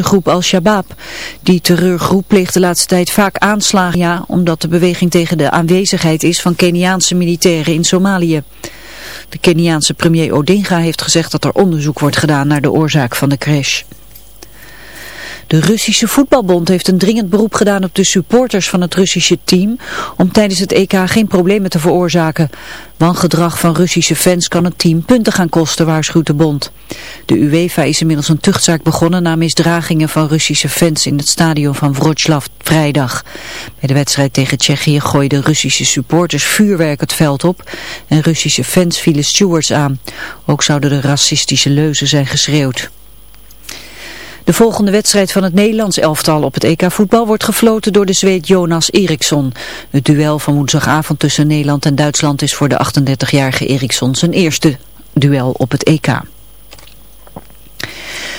groep Al-Shabaab. Die terreurgroep pleegt de laatste tijd vaak aanslagen, ja, omdat de beweging tegen de aanwezigheid is van Keniaanse militairen in Somalië. De Keniaanse premier Odinga heeft gezegd dat er onderzoek wordt gedaan naar de oorzaak van de crash. De Russische voetbalbond heeft een dringend beroep gedaan op de supporters van het Russische team om tijdens het EK geen problemen te veroorzaken. Wangedrag van Russische fans kan het team punten gaan kosten, waarschuwt de bond. De UEFA is inmiddels een tuchtzaak begonnen na misdragingen van Russische fans in het stadion van Wroclaw vrijdag. Bij de wedstrijd tegen Tsjechië gooiden Russische supporters vuurwerk het veld op en Russische fans vielen stewards aan. Ook zouden er racistische leuzen zijn geschreeuwd. De volgende wedstrijd van het Nederlands elftal op het EK voetbal wordt gefloten door de Zweed Jonas Eriksson. Het duel van woensdagavond tussen Nederland en Duitsland is voor de 38-jarige Eriksson zijn eerste duel op het EK.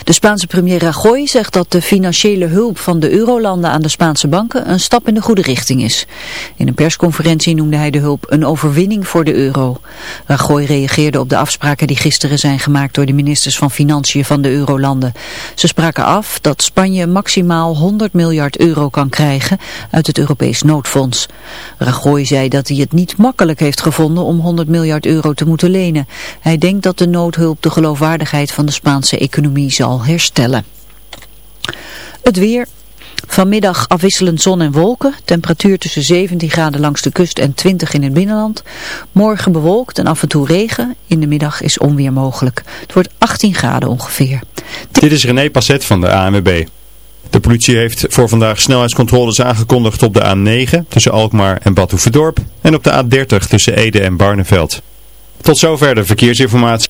De Spaanse premier Rajoy zegt dat de financiële hulp van de eurolanden aan de Spaanse banken een stap in de goede richting is. In een persconferentie noemde hij de hulp een overwinning voor de euro. Rajoy reageerde op de afspraken die gisteren zijn gemaakt door de ministers van Financiën van de eurolanden. Ze spraken af dat Spanje maximaal 100 miljard euro kan krijgen uit het Europees noodfonds. Rajoy zei dat hij het niet makkelijk heeft gevonden om 100 miljard euro te moeten lenen. Hij denkt dat de noodhulp de geloofwaardigheid van de Spaanse economie zal herstellen. Het weer. Vanmiddag afwisselend zon en wolken. Temperatuur tussen 17 graden langs de kust en 20 in het binnenland. Morgen bewolkt en af en toe regen. In de middag is onweer mogelijk. Het wordt 18 graden ongeveer. Dit is René Passet van de ANWB. De politie heeft voor vandaag snelheidscontroles aangekondigd op de A9 tussen Alkmaar en Badhoevedorp en op de A30 tussen Ede en Barneveld. Tot zover de verkeersinformatie.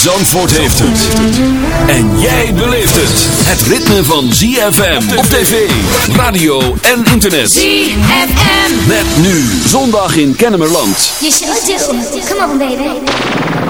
Zandvoort heeft het. En jij beleeft het. Het ritme van ZFM op tv, radio en internet. ZFM. Met nu zondag in Kennemerland. You sure do. Come on, baby.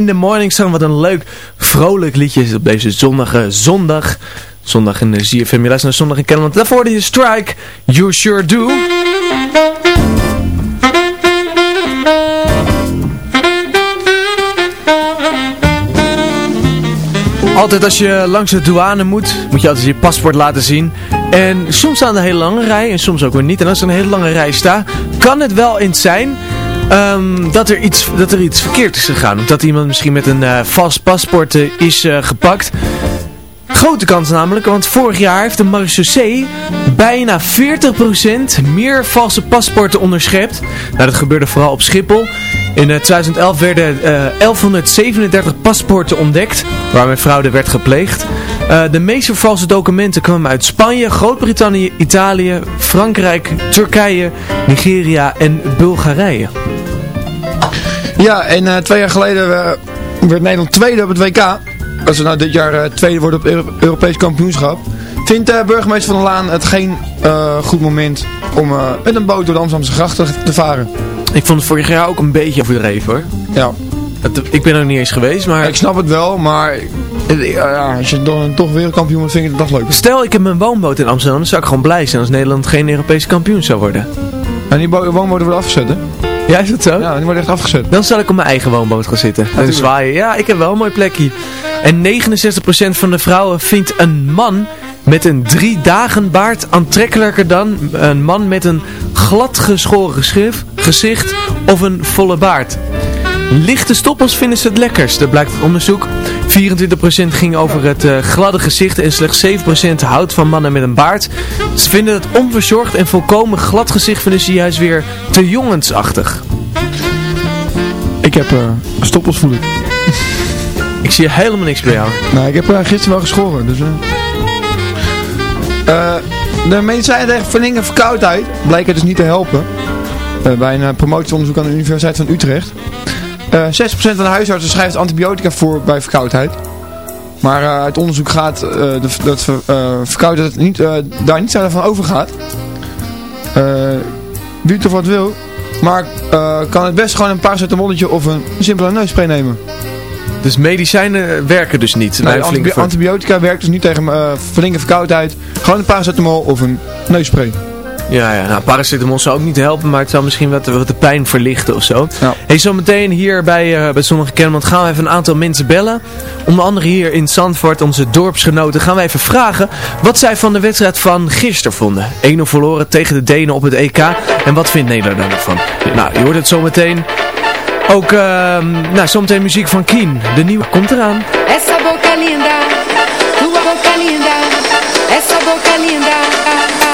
in the Morning Sun. Wat een leuk, vrolijk liedje op deze zonnige zondag. Zondag in de ZFM, je naar Zondag in Kennemerland. Daarvoor je Strike, You Sure Do. Altijd als je langs de douane moet, moet je altijd je paspoort laten zien. En soms staan er hele lange rij en soms ook weer niet. En als er een hele lange rij staat, kan het wel eens zijn ehm, dat, er iets, dat er iets verkeerd is gegaan. Dat iemand misschien met een eh, vast paspoort eh, is eh, gepakt. Grote kans namelijk, want vorig jaar heeft de marechaussee bijna 40% meer valse paspoorten onderschept. Nou, dat gebeurde vooral op Schiphol. In eh, 2011 werden eh, 1137 paspoorten ontdekt, waarmee fraude werd gepleegd. De meeste valse documenten kwamen uit Spanje, Groot-Brittannië, Italië, Frankrijk, Turkije, Nigeria en Bulgarije. Ja, en eh, twee jaar geleden eh, werd Nederland tweede op het WK. Als we nou dit jaar eh, tweede worden op het Euro- Europees kampioenschap. Vindt uh, burgemeester Van der Laan het geen goed moment om met een boot door de Amsterdamse grachten te varen? Ik vond het vorig jaar ook een beetje overdreven hoor. Ja. Het- ik ben er niet eens geweest, maar... Ik snap het wel, maar ja, als je dan toch wereldkampioen wordt, vind ik het toch leuk. Stel ik heb mijn woonboot in Amsterdam, dan zou ik gewoon blij zijn als Nederland geen Europese kampioen zou worden. En die bo- woonboten worden afgezet, hè? Ja, is dat zo? Ja, die worden echt afgezet. Dan zal ik op mijn eigen woonboot gaan zitten. en tuurlijk. zwaaien. Ja, ik heb wel een mooi plekje. En 69% van de vrouwen vindt een man met een drie dagen baard aantrekkelijker dan een man met een glad geschoren geschif, gezicht of een volle baard. Lichte stoppels vinden ze het lekkerst, dat blijkt uit onderzoek. 24% ging over het eh, gladde gezicht en slechts 7% houdt van mannen met een baard. Ze vinden het onverzorgd en volkomen glad gezicht vinden ze juist weer te jongensachtig. Ik heb uh, stoppels voelen. ik zie helemaal niks bij jou. Nou, ik heb uh, gisteren wel geschoren, dus... de medicijnen tegen verlinge en verkoudheid blijken dus niet te helpen. bij een promotieonderzoek aan de Universiteit van Utrecht. 6% van de huisartsen schrijft antibiotica voor bij verkoudheid. Maar uh, uit onderzoek gaat uh, de, dat uh, verkoudheid niet, daar niet van overgaat. wie het of wat wil. Maar kan het best gewoon een paracetamolletje of een simpele neusspray nemen. Dus medicijnen werken dus niet? Nee, antibi antibiotica werkt dus niet tegen flinke verkoudheid. Gewoon een paracetamol of een neusspray. Ja, ja nou, paracetamol zou ook niet helpen, maar het zou misschien wat, wat de pijn verlichten of zo. Ja. Hey, zometeen hier bij, uh, bij Zonnige Kennemerland gaan we even een aantal mensen bellen. Onder andere hier in Zandvoort, onze dorpsgenoten, gaan we even vragen wat zij van de wedstrijd van gisteren vonden. 1-0 verloren tegen de Denen op het EK. En wat vindt Nederland ervan? Nou, je hoort het zometeen. Ook, uh, nou, zometeen muziek van Keen. De nieuwe komt eraan. Essa boca linda, tua boca linda, essa boca linda.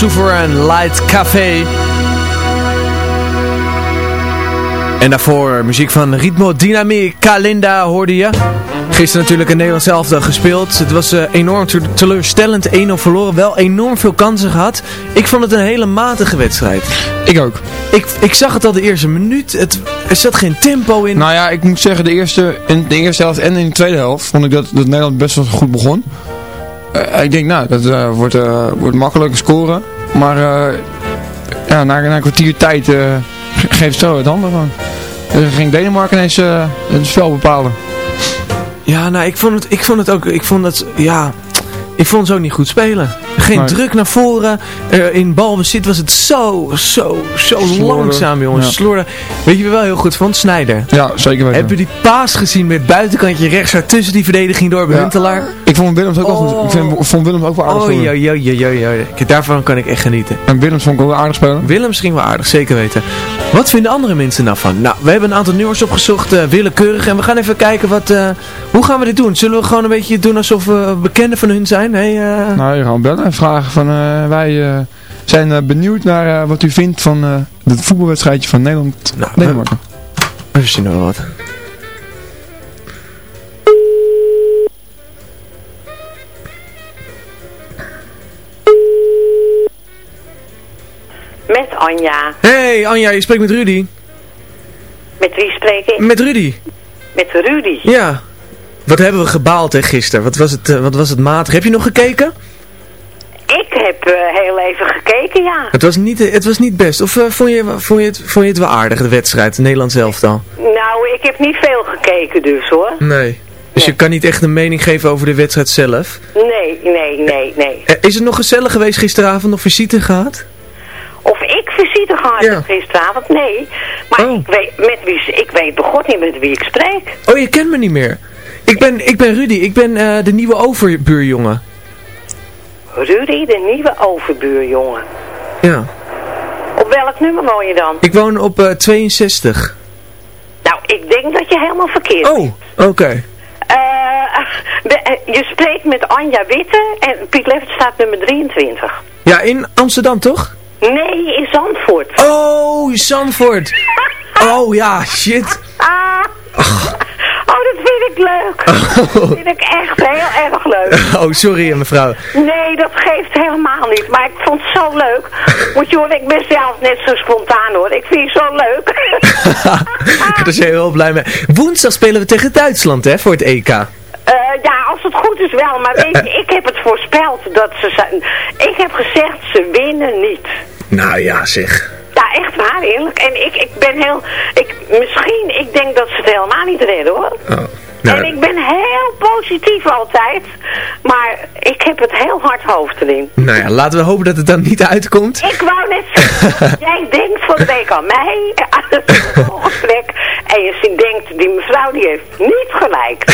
Sovereign Light Café. En daarvoor muziek van Ritmo Dynamic Kalinda hoorde je. Gisteren natuurlijk een Nederlands elftal gespeeld. Het was uh, enorm teleurstellend. 1-0 verloren. Wel enorm veel kansen gehad. Ik vond het een hele matige wedstrijd. Ik ook. Ik, ik zag het al de eerste minuut. Het, er zat geen tempo in. Nou ja, ik moet zeggen, de eerste, in de eerste helft en in de tweede helft vond ik dat, dat Nederland best wel goed begon. Uh, ik denk, nou, dat uh, wordt, wordt makkelijk scoren. Maar ja, na, na een kwartier tijd geeft zo het handen van. Dan ging Denemarken ineens het spel bepalen. Ja, nou, ik vond het, ik vond het ook, ik vond het, ja, ik vond het ook niet goed spelen. Geen druk naar voren. Uh, in balbezit was het zo, zo, zo langzaam, jongens. Ja. Weet je wel heel goed van? Snijder. Ja, zeker weten. Heb je die paas gezien met buitenkantje rechts daar tussen die verdediging door bij ja. Huntelaar? Ik vond Willems ook wel goed. Ik vind, vond Willems ook wel aardig Oh, ja, ja, ja, ja. Daarvan kan ik echt genieten. En Willems vond ik wel aardig spelen. Willems ging wel aardig, zeker weten. Wat vinden andere mensen nou van? Nou, we hebben een aantal nummers opgezocht, uh, willekeurig. En we gaan even kijken wat... Uh, hoe gaan we dit doen? Zullen we gewoon een beetje doen alsof we bekenden van hun zijn? Hey, uh... Nou, je gaan bellen en vragen van... wij zijn benieuwd naar wat u vindt van het voetbalwedstrijdje van Nederland. Nou, Denemarken. Even zien nog wat. Met Anja. Hey Anja, je spreekt met Rudy. Met wie spreek ik? Met Rudy. Met Rudy? Ja. Wat hebben we gebaald hè, gisteren? Wat was, het, uh, wat was het matig? Heb je nog gekeken? Ik heb uh, heel even gekeken, ja. Het was niet, het was niet best. Of uh, vond, je, vond, je het, vond je het wel aardig, de wedstrijd, het Nederlands elftal? Nou, ik heb niet veel gekeken dus, hoor. Nee. Dus je kan niet echt een mening geven over de wedstrijd zelf? Nee, nee, nee, nee. Is het nog gezellig geweest gisteravond? Nog visite gehad? Visite gehad ja. gisteravond? Nee. Maar oh. ik, weet, met wie, ik weet begot niet met wie ik spreek. Oh, je kent me niet meer. Ik ben, ik ben Rudy. Ik ben uh, de nieuwe overbuurjongen. Rudy, de nieuwe overbuurjongen. Ja. Op welk nummer woon je dan? Ik woon op uh, 62. Nou, ik denk dat je helemaal verkeerd Oh, oké. Okay. Uh, je spreekt met Anja Witte en Piet Levert staat nummer 23. Ja, in Amsterdam toch? Nee, in Zandvoort. Oh, Zandvoort. oh ja, shit. Ah. Oh, dat vind ik leuk. Dat vind ik echt heel erg leuk. Oh, sorry mevrouw. Nee, dat geeft helemaal niet. Maar ik vond het zo leuk. Moet je horen, ik ben zelf net zo spontaan hoor. Ik vind het zo leuk. Daar is heel blij mee. Woensdag spelen we tegen Duitsland hè, voor het EK. Uh, ja, is wel. Maar weet je, ik heb het voorspeld dat ze zijn. Ik heb gezegd, ze winnen niet. Nou ja, zeg. Ja, echt waar, eerlijk. En ik, ik ben heel... Ik, misschien, ik denk dat ze het helemaal niet redden, hoor. Oh. Nou, en ik ben heel positief altijd. Maar ik heb het heel hard hoofd erin. Nou ja, laten we hopen dat het dan niet uitkomt. Ik wou net zeggen, jij denkt van de week aan mij, aan het gesprek. En je denkt, die mevrouw die heeft niet gelijk.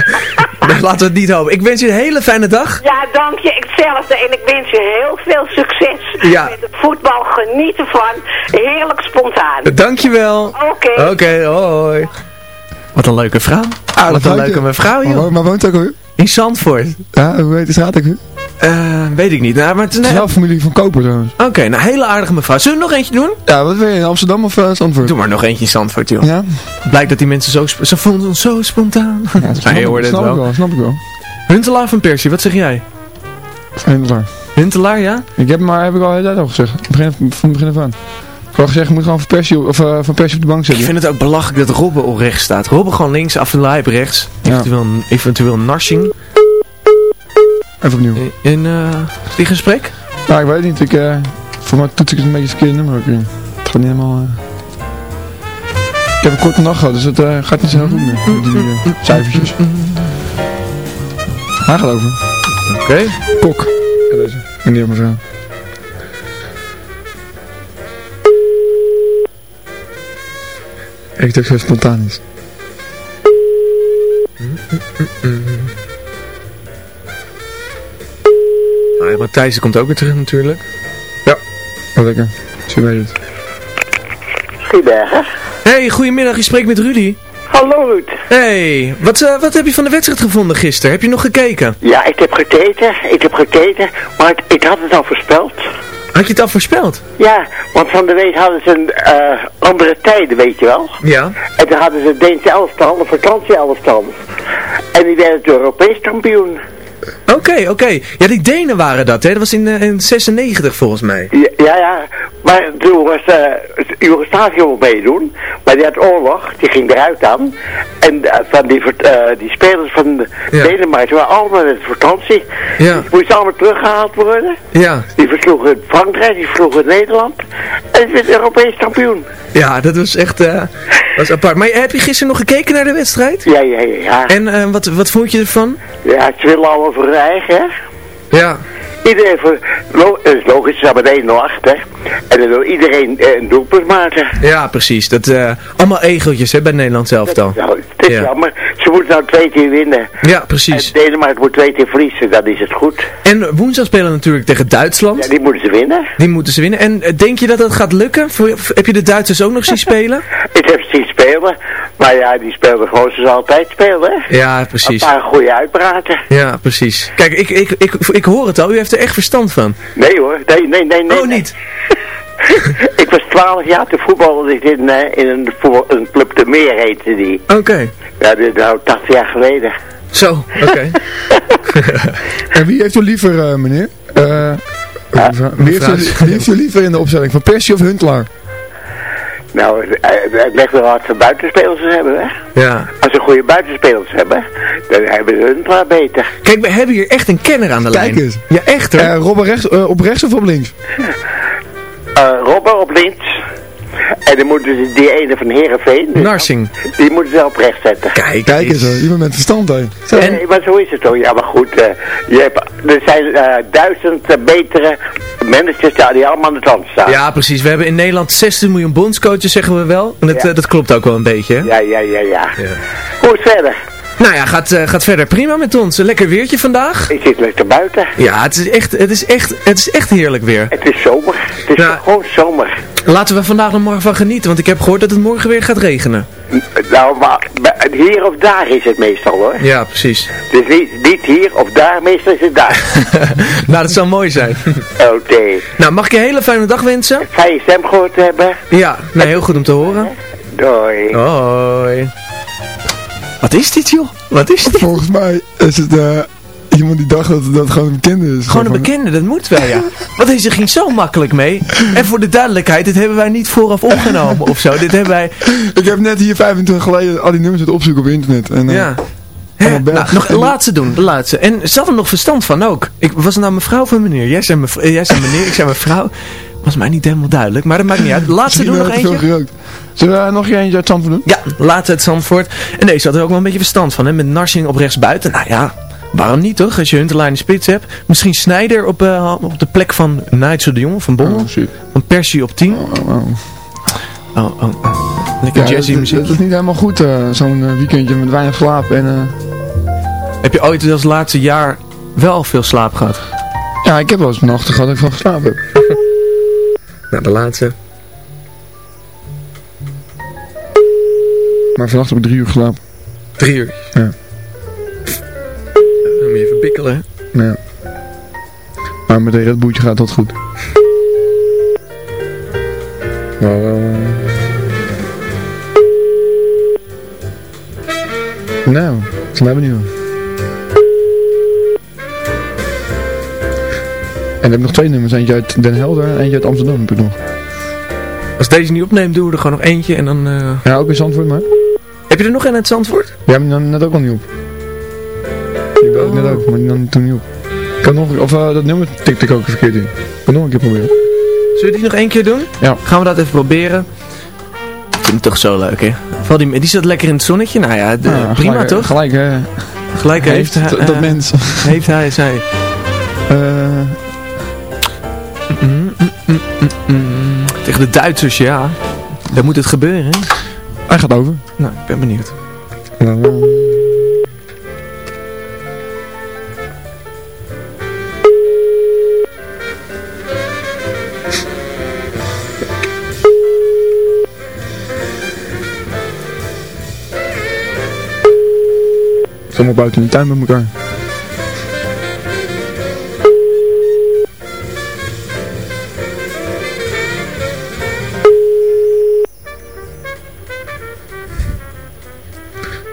nou, laten we het niet hopen. Ik wens je een hele fijne dag. Ja, dank je. Hetzelfde. En ik wens je heel veel succes ja. met het voetbal. Geniet ervan. Heerlijk spontaan. Dankjewel. Oké. Oké, okay, hoi. Wat een leuke vrouw. Ah, Wat een leuke mevrouw, joh. Maar, maar woont ook alweer? In Zandvoort. Ja, hoe heet de straat ook weer? Uh, weet ik niet. Nou, maar het is een familie van Koper trouwens. Oké, okay, nou hele aardige mevrouw. Zullen we nog eentje doen? Ja, wat wil je? In Amsterdam of uh, Zandvoort? Doe maar nog eentje in Zandvoort, joh. Ja? Blijkt dat die mensen zo... Ze vonden ons zo spontaan. Ja, dat snap, nou, snap, ik wel, snap ik wel. Huntelaar van Persie, wat zeg jij? Huntelaar. Huntelaar, ja? Ik heb maar, heb ik al de tijd al gezegd. Begin, van het begin af aan. Ik wou gezegd, moet gewoon van Persie, of, uh, van Persie op de bank zitten. Ik vind het ook belachelijk dat Robben op rechts staat. Robben gewoon links, Afdelai op rechts. Ja. Eventueel, eventueel Narsing. Even opnieuw. In, uh, die gesprek? Nou, ik weet niet. Ik, uh, voor mij toets ik het een beetje het verkeerde nummer ook in. Het gaat niet helemaal... Ik heb een korte nacht gehad, dus het gaat niet zo heel goed meer. Die uh, cijfertjes. Over. Oké. Okay. Kok. Ja, deze. Meneer mevrouw. Ik dacht dat het spontaan is. Nou, Matthijs komt ook weer terug natuurlijk. Ja, wat lekker. Zo weet het. Goedemiddag. Hey, goedemiddag. Je spreekt met Rudy. Hallo Ruud. Hey, wat, eh, wat heb je van de wedstrijd gevonden gisteren? Heb je nog gekeken? Ja, ik heb gekeken, ik heb gekeken, maar ik, ik had het al voorspeld. Had je het al voorspeld? Ja, want van de week hadden ze een eh, andere tijden, weet je wel. Ja. En toen hadden ze Deense elftal, de vakantie elftal. En die werden Europees kampioen. Oké, oké. Ja, die Denen waren dat, hè? Dat was in, eh, in 96 volgens mij. Ja, ja, maar toen was uh, Joegoslavië ook meedoen. Maar die had oorlog, die ging eruit aan. En eh, van die, die spelers van Ja. Denemarken waren allemaal met vakantie. Ja. Die moesten allemaal teruggehaald worden. Ja. Die versloegen Frankrijk, die versloegen Nederland. En die werd Europees kampioen. Ja, dat was echt was apart. Maar heb je gisteren nog gekeken naar de wedstrijd? Ja, ja, ja. ja. En wat, wat vond je ervan? Ja, ze willen allemaal hun eigen, hè. Ja. Iedereen voor, is logisch, ze hebben 0 achter. En dan wil iedereen eh, een doelpunt maken. Ja, precies. Dat, eh, allemaal egeltjes hè, bij Nederland zelf dan. Nou, het is Ja. jammer. Ze moeten nou twee keer winnen. Ja, precies. En Denemarken moet twee keer verliezen, dan is het goed. En woensdag spelen natuurlijk tegen Duitsland. Ja, die moeten ze winnen. Die moeten ze winnen. En eh, denk je dat dat gaat lukken? Voor- Heb je de Duitsers ook nog zien spelen? Ik heb ze zien spelen. Maar ja, die speelden gewoon zoals ze altijd spelen. hè. Ja, precies. Een paar goede uitbraken. Ja, precies. Kijk, ik, ik, ik, ik hoor het al. U heeft er echt verstand van. Nee hoor, nee, nee, nee. nee Oh, nee. niet? ik was 12 jaar, toen voetbalde ik in, eh, in een, voetbal- een club de Meer heette die. Oké. Ja, dit is nou 80 jaar geleden. Zo, oké. En wie heeft u liever, eh, meneer? Eh, wie, heeft u, wie heeft u liever in de opstelling? Van Persie of Huntelaar? Nou, het, het ligt er wat ze buitenspelers hebben, hè. Ja. Als ze goede buitenspelers hebben, dan hebben ze hun klaar beter. Kijk, we hebben hier echt een kenner aan de Kijk lijn. eens. Ja, echt hoor. Eh Robben rechts, eh, op rechts of op links? Eh Robber op links. En dan moeten ze die ene van Herenveen. Narsing. Die moeten ze op rechts zetten. Kijk, Kijk eens, hoor, iemand met verstand, hè. Zo. Nee, maar zo is het toch. Ja, maar goed. eh, je hebt, er zijn eh, duizend eh, betere managers daar die allemaal aan de tand staan. Ja, precies. We hebben in Nederland 16 miljoen bondscoaches, zeggen we wel. En dat, Ja. eh, dat klopt ook wel een beetje, hè? Ja, ja, ja, ja. Hoe is het verder? Nou ja, gaat, eh, gaat verder prima met ons. Een lekker weertje vandaag. Ik zit lekker buiten. Ja, het is echt, het is echt, het is echt heerlijk weer. Het is zomer. Het is Ja. gewoon zomer. Laten we vandaag nog morgen van genieten, want ik heb gehoord dat het morgen weer gaat regenen. Nou, maar hier of daar is het meestal hoor. Ja, precies. Dus niet, niet hier of daar, meestal is het daar. nou, dat zou mooi zijn. Oké. nou, mag ik je een hele fijne dag wensen? Je stem gehoord hebben? Ja, nee, heel goed om te horen. Doei. Hoi. Wat is dit, joh? Wat is dit? Volgens mij is het eh, iemand die dacht dat dat het gewoon een bekende is. Gewoon een bekende, dat moet wel, ja. Want deze ging zo makkelijk mee. En voor de duidelijkheid, dit hebben wij niet vooraf opgenomen of zo. Dit hebben wij... Ik heb net hier 25 geleden al die nummers zitten opzoeken op internet. En, eh, Ja. nou, nog de laatste doen, de laatste. En ze had er nog verstand van ook. Ik was het nou mevrouw van meneer. Jij zei, mevrouw, jij zei meneer, ik zei mevrouw. Was mij niet helemaal duidelijk, maar dat maakt niet uit. Laatste doen nog eentje. Zullen we eh, nog eentje uit Zandvoort doen? Ja, laatste uit Zandvoort. En deze had er ook wel een beetje verstand van, hè. Met Narsing op rechts buiten. Nou ja, waarom niet toch? Als je Hunterlijn in de spits hebt. Misschien Snijder op, eh, op de plek van Nigel de Jong van Bommel. Oh. Van Persie op 10. Oh, oh, oh. Oh, oh, oh. Lekker Ja, dat, jazzy muziek. dat is niet helemaal goed, eh, zo'n eh, weekendje met weinig slaap. En, eh, Heb je ooit als laatste jaar wel veel slaap gehad? ja, ik heb wel eens nachten gehad dat ik van geslapen heb. Nou, de laatste. Maar vannacht heb ik drie uur geslapen. Drie uur. Ja. Bikkelen? Ja. Maar met een Red Bulltje gaat dat goed. Nou, eh, Nou, ik ben benieuwd. En ik heb nog twee nummers. Eentje uit Den Helder en eentje uit Amsterdam heb ik nog. Als deze niet opneemt, doen we er gewoon nog eentje en dan... eh, Ja, ook in Zandvoort, maar. Heb je er nog een uit Zandvoort? Ja, maar net ook al niet op. Die belde ik net ook, maar die nam toen niet op. Ik kan nog, of eh, dat nummer tikte ik ook verkeerd in. Ik kan nog een keer proberen. Zullen we die nog één keer doen? Ja. Gaan we dat even proberen? Ik vind het toch zo leuk, hè? Vooral die, die zit lekker in het zonnetje. Nou ja, de- Ja, prima gelijk, toch? Gelijk, eh, Gelijk heeft, heeft hij... dat eh, mens. Heeft hij, zij. Eh, Mm, mm, mm, mm, mm. Tegen de Duitsers, ja. Dan moet het gebeuren, hè? hij gaat over. Nou, ik ben benieuwd. Zomaar buiten in de tuin met elkaar.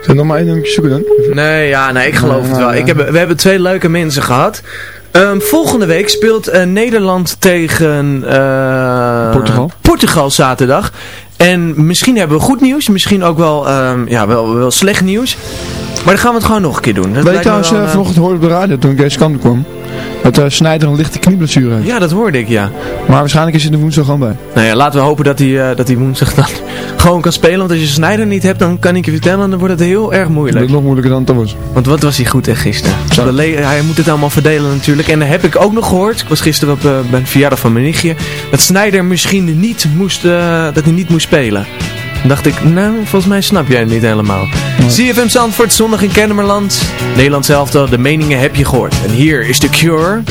Zullen we nog maar één nummertje zoeken dan? Nee, ja, nee, ik geloof Ja, het wel. ja. Ik heb, we hebben twee leuke mensen gehad. Ehm, volgende week speelt eh, Nederland tegen eh, Portugal. Portugal zaterdag. En misschien hebben we goed nieuws, misschien ook wel, ehm, ja, wel, wel slecht nieuws. Maar dan gaan we het gewoon nog een keer doen. Dat Weet je trouwens, wel eh, een, vanochtend hoorde op de radio toen ik deze kant kwam. Dat uh, Snijder een lichte knieblessure heeft. Ja, dat hoorde ik, ja. Maar waarschijnlijk is hij er woensdag gewoon bij. Nou ja, laten we hopen dat hij, eh, dat hij woensdag dan gewoon kan spelen. Want als je Snijder niet hebt, dan kan ik je vertellen, dan wordt het heel erg Dat moeilijk. is nog moeilijker dan het was. Want wat was hij goed hè, gisteren? De hij moet het allemaal verdelen natuurlijk. En dan heb ik ook nog gehoord, ik was gisteren op, eh, bij een verjaardag van mijn nichtje, dat Snijder misschien niet moest, eh, dat hij niet moest spelen. Dacht ik, nou, volgens mij snap jij het niet helemaal. CFM Zandvoort, zondag in Kennemerland. Nederland zelf, de meningen heb je gehoord. En hier is The Cure.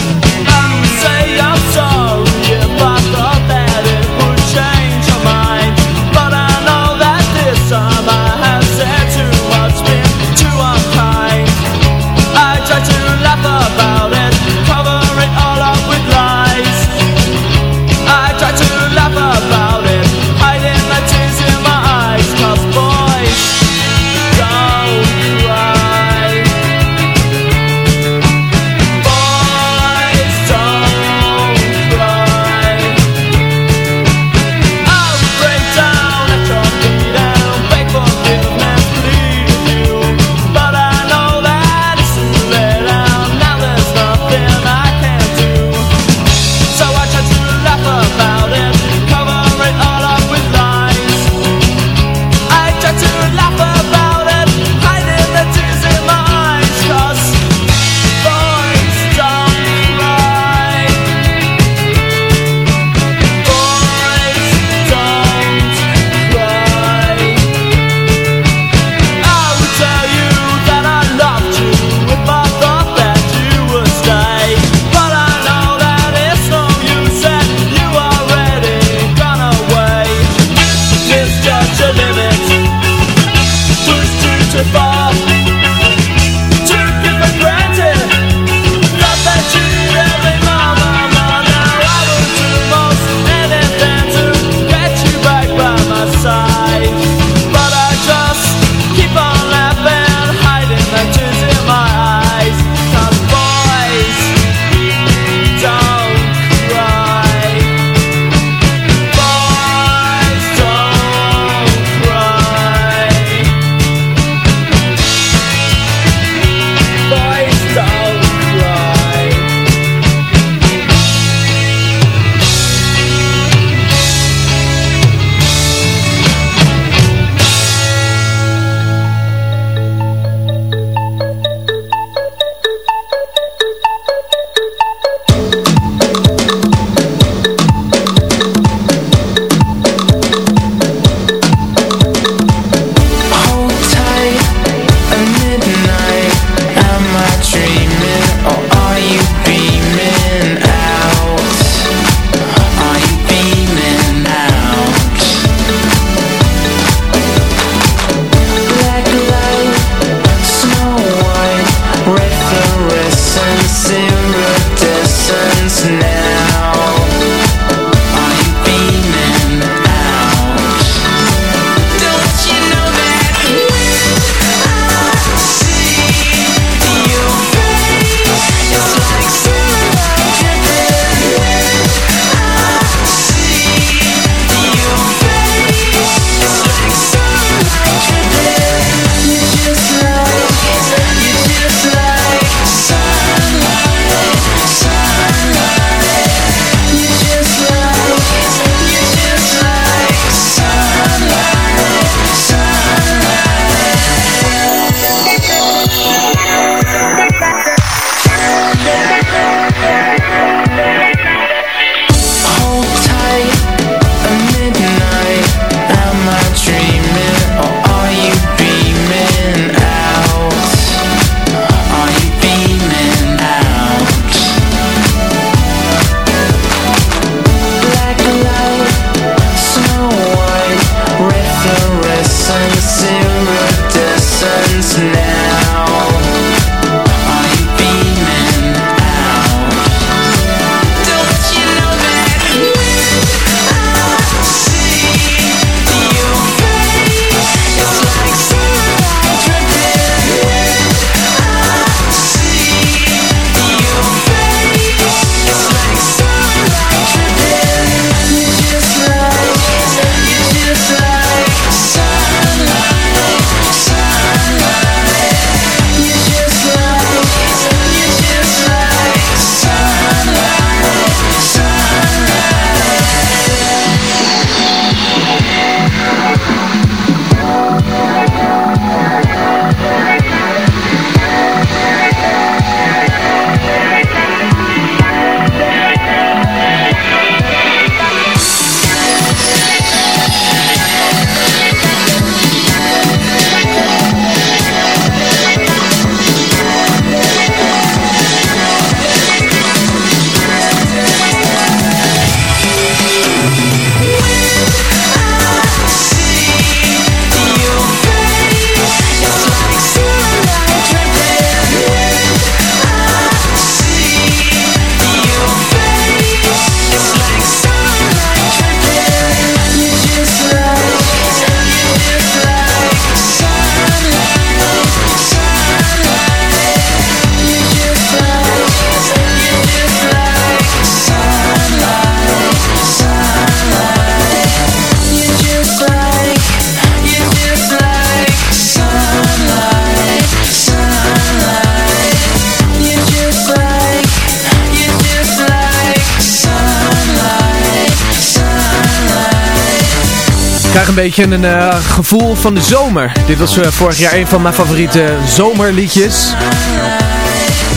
Beetje een eh, gevoel van de zomer. Dit was eh, vorig jaar een van mijn favoriete zomerliedjes.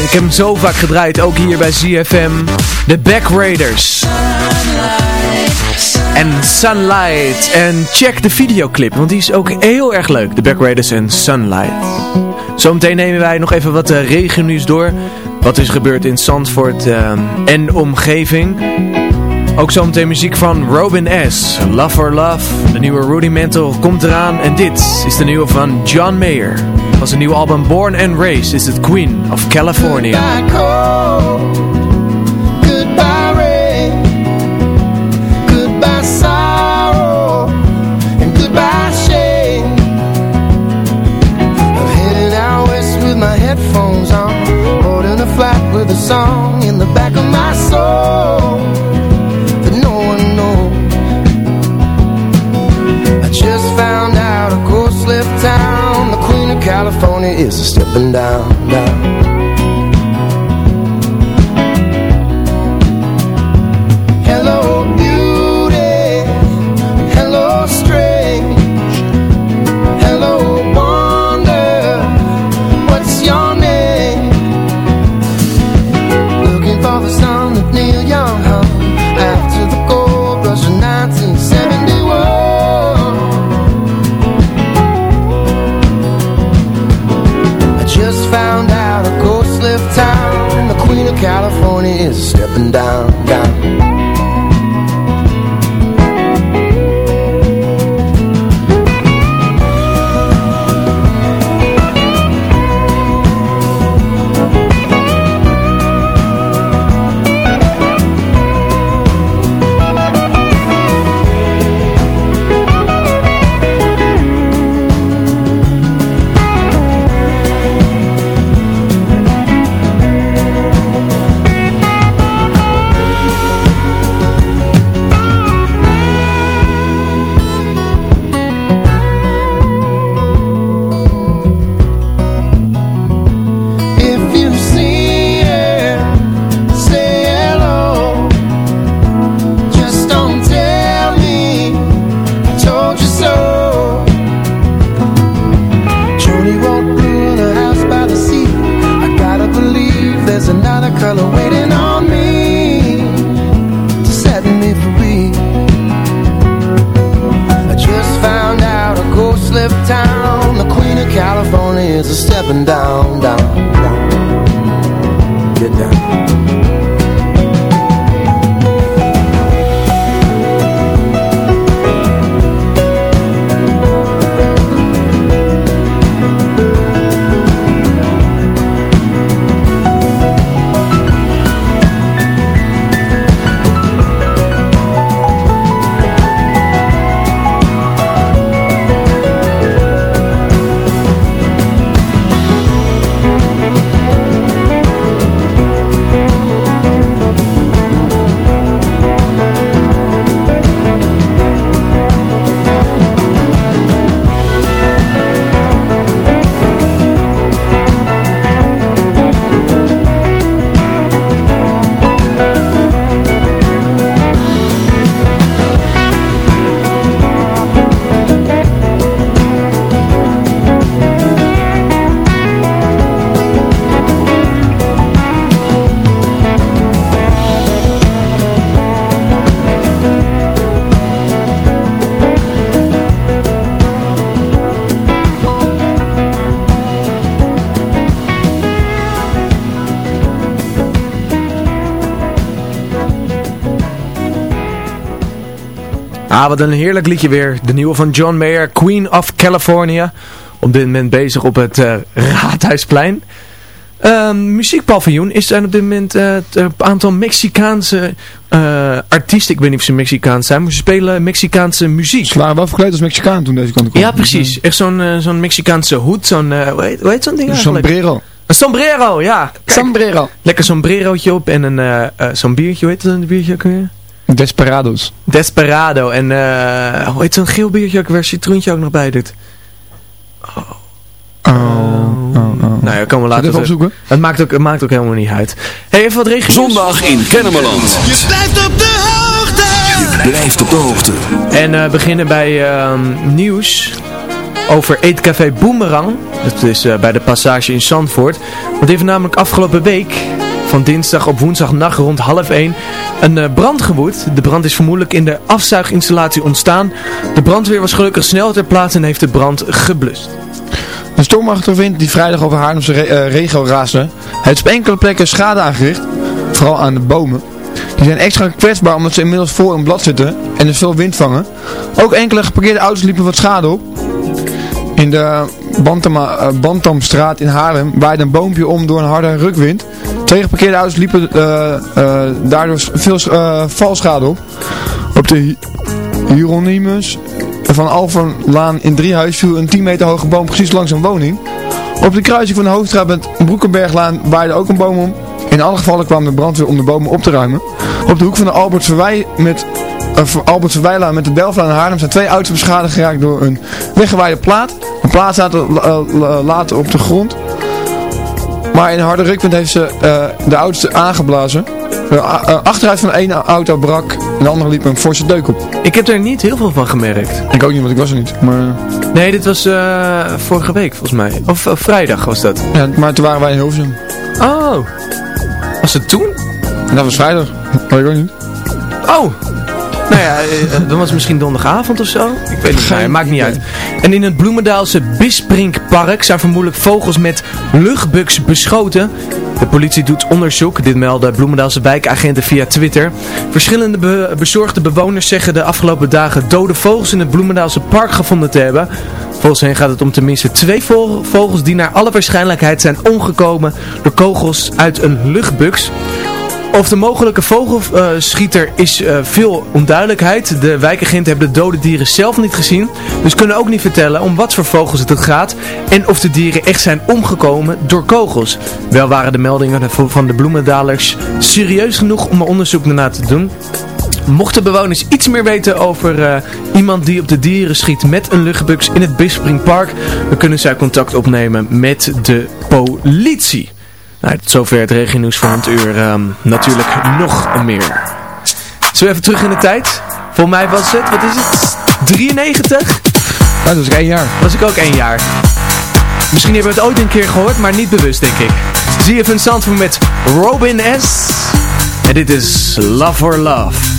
Ik heb hem zo vaak gedraaid, ook hier bij ZFM. De Back Raiders. En Sunlight. En check de videoclip, want die is ook heel erg leuk. De Back Raiders en Sunlight. Zometeen nemen wij nog even wat uh, regennieuws door. Wat is gebeurd in Zandvoort en omgeving. Ook zometeen muziek van Robin S. Love for Love. De nieuwe Rudimental komt eraan. En dit is de nieuwe van John Mayer. Van zijn nieuwe album Born and Raised is het Queen of California. California is a stepping down, down. Is stepping down, down. Ah, wat een heerlijk liedje weer. De nieuwe van John Mayer, Queen of California. Op dit moment bezig op het eh, Raadhuisplein. Ehm muziekpaviljoen is er op dit moment eh, eh, aantal Mexicaanse artiesten. Ik weet niet of ze Mexicaans zijn, maar ze spelen Mexicaanse muziek. Ze waren wel verkleed als Mexicaan toen deze kant kwam. Ja, precies. Echt zo'n zo'n Mexicaanse hoed. Zo'n, hoe heet, zo'n ding Een sombrero. Een sombrero, ja. Kijk, Sombrero. Lekker sombrerootje op en een, zo'n biertje. Hoe heet dat een biertje ook weer? Desperados. Desperado. En eh hoe heet zo'n geel biertje ook weer? Citroentje ook nog bij doet. Oh, oh, oh. Nou ja, komen we later even opzoeken? Het maakt, ook, het maakt ook helemaal niet uit. hey, even wat regen. Zondag in Kennemerland. Je blijft op de hoogte. blijft op de hoogte. En eh, beginnen bij ehm, nieuws over Eetcafé Boomerang. Dat is eh, bij de passage in Zandvoort. Want die heeft namelijk afgelopen week, van dinsdag op woensdagnacht rond half 1, een eh, brand gewoed. De brand is vermoedelijk in de afzuiginstallatie ontstaan. De brandweer was gelukkig snel ter plaatse en heeft de brand geblust. Een stormachtige wind die vrijdag over Haarlemse eh, regio raasde, heeft op enkele plekken schade aangericht, vooral aan de bomen. Die zijn extra kwetsbaar omdat ze inmiddels vol in blad zitten en er veel wind vangen. Ook enkele geparkeerde auto's liepen wat schade op. In de Bantama, eh, Bantamstraat in Haarlem waaide een boompje om door een harde rukwind. Twee geparkeerde auto's liepen eh, eh, daardoor veel valschade op. Op de Hi- Hieronymus van Alverlaan in Driehuis viel een 10 meter hoge boom precies langs een woning. Op de kruising van de Hoofdstraat met Broekenberglaan waaide ook een boom om. In alle gevallen kwam de brandweer om de bomen op te ruimen. Op de hoek van de Albert Verwij met uh, Albert Verwijlaan met de Delflaan in Haarlem zijn twee auto's beschadigd geraakt door een weggewaaide plaat. De plaat staat uh, uh, later op de grond. Maar in een harde rukwind heeft ze uh, de auto's aangeblazen. De uh, achteruit van de ene auto brak en de andere liep een forse deuk op. Ik heb er niet heel veel van gemerkt. Ik ook niet, want ik was er niet. Maar... Nee, dit was uh, vorige week volgens mij. Of vrijdag was dat. Ja, maar toen waren wij in Hilversum. Oh. Was het toen? Dat was vrijdag. Dat ik ook niet. Oh. Nou ja, dan was het misschien donderdagavond of zo. Ik weet niet, nee, maakt niet uit. En in het Bloemendaalse Bisprinkpark zijn vermoedelijk vogels met luchtbugs beschoten. De politie doet onderzoek, dit melden Bloemendaalse wijkagenten via Twitter. Verschillende be bezorgde bewoners zeggen de afgelopen dagen dode vogels in het Bloemendaalse park gevonden te hebben. Volgens hen gaat het om tenminste twee vogels die naar alle waarschijnlijkheid zijn omgekomen door kogels uit een luchtbugs. Of de mogelijke vogelschieter is uh, veel onduidelijkheid. De wijkagenten hebben de dode dieren zelf niet gezien. Dus kunnen ook niet vertellen om wat voor vogels het gaat. En of de dieren echt zijn omgekomen door kogels. Wel waren de meldingen van de bloemendalers serieus genoeg om er onderzoek naar te doen. Mochten bewoners iets meer weten over uh, iemand die op de dieren schiet met een luchtbugs in het Bispringpark, dan kunnen zij contact opnemen met de politie. Nou, tot zover het regionieuws van het uur. Um, natuurlijk nog meer. Zullen we even terug in de tijd? Voor mij was het, wat is het? 93? Ja, dat was ik één jaar. Was ik ook één jaar. Misschien hebben we het ooit een keer gehoord, maar niet bewust denk ik. Zie je van Zandvoort met Robin S. En dit is Love for Love.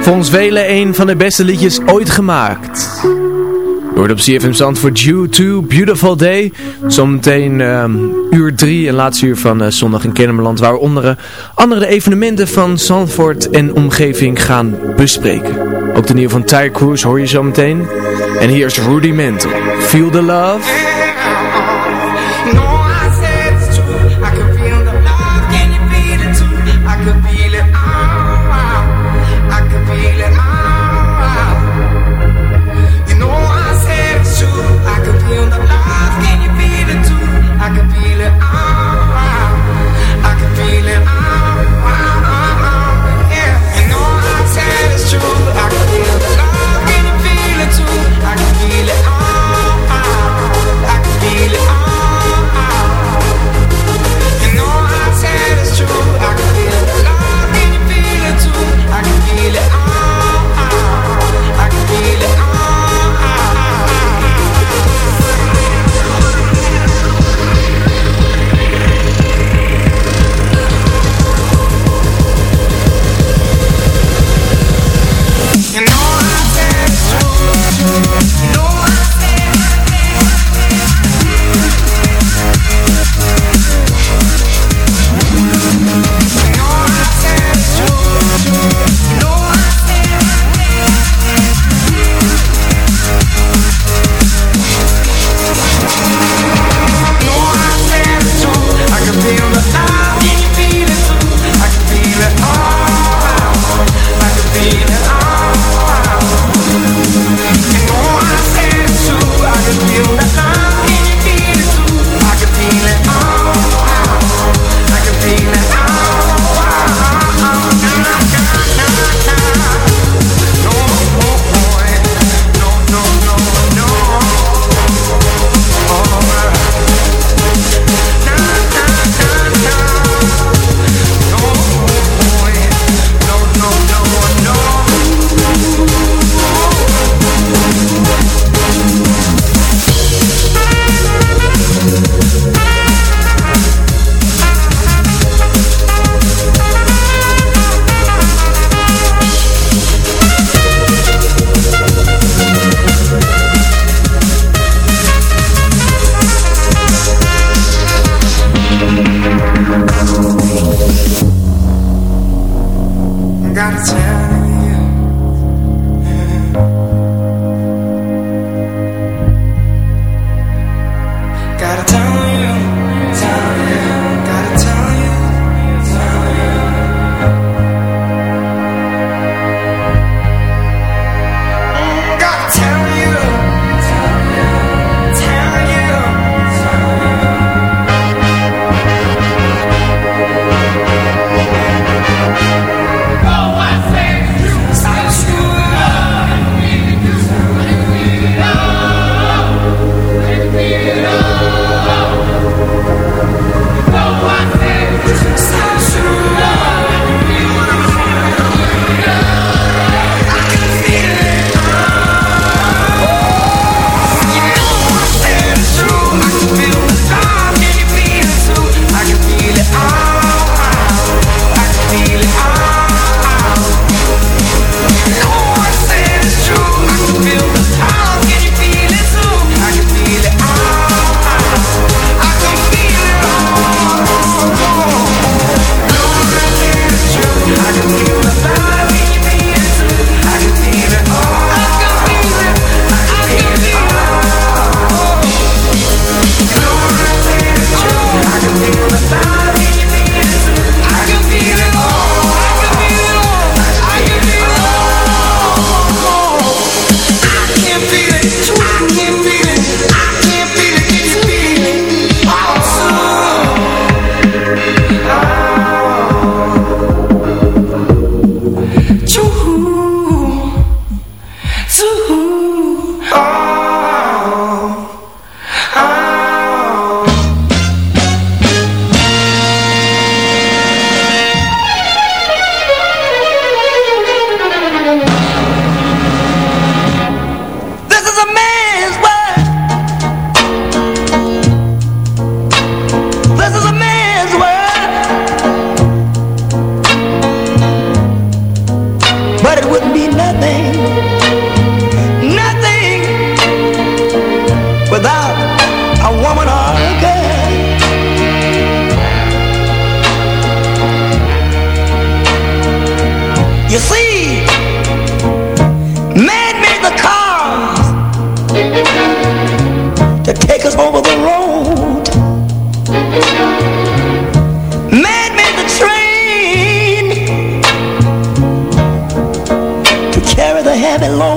Volgens velen een van de beste liedjes ooit gemaakt. Word op CFM Zand voor You 2, Beautiful Day. Zometeen um, uur 3 en laatste uur van eh, zondag in Kennemerland. Waar we onder andere evenementen van Zandvoort en omgeving gaan bespreken. Ook de nieuwe van Tyre Cruise hoor je zometeen. En hier is Rudy Mentel, Feel the love.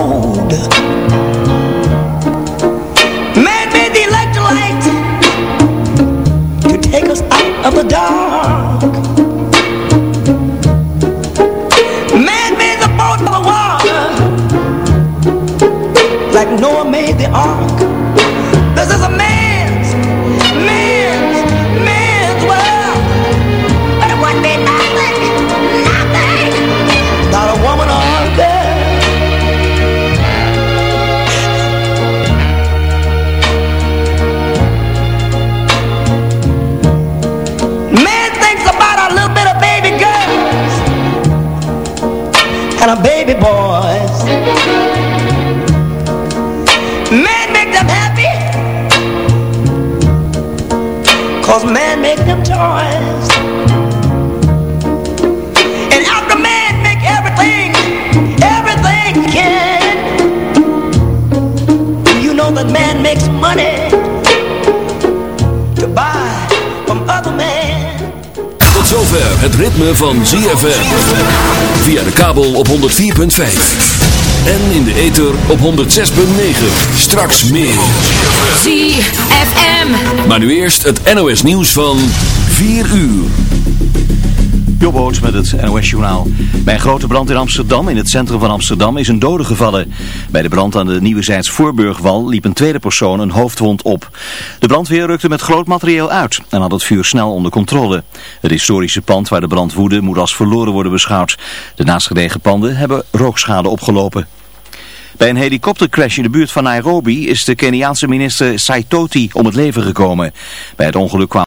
Load. Man made the electric light to take us out of the dark. Cause man make them toys And after man make everything Everything can You know that man makes money To buy from other men Tot zover het ritme van ZFM. Via de kabel op 104.5. En in de ether op 106.9. Straks meer. ZFM. Maar nu eerst het NOS nieuws van 4 uur. Jobboot met het NOS-journaal. Bij een grote brand in Amsterdam, in het centrum van Amsterdam, is een dode gevallen. Bij de brand aan de Nieuwezijds Voorburgwal liep een tweede persoon een hoofdwond op. De brandweer rukte met groot materieel uit en had het vuur snel onder controle. Het historische pand waar de brand woedde moet als verloren worden beschouwd. De naastgelegen panden hebben rookschade opgelopen. Bij een helikoptercrash in de buurt van Nairobi is de Keniaanse minister Saitoti om het leven gekomen. Bij het ongeluk kwam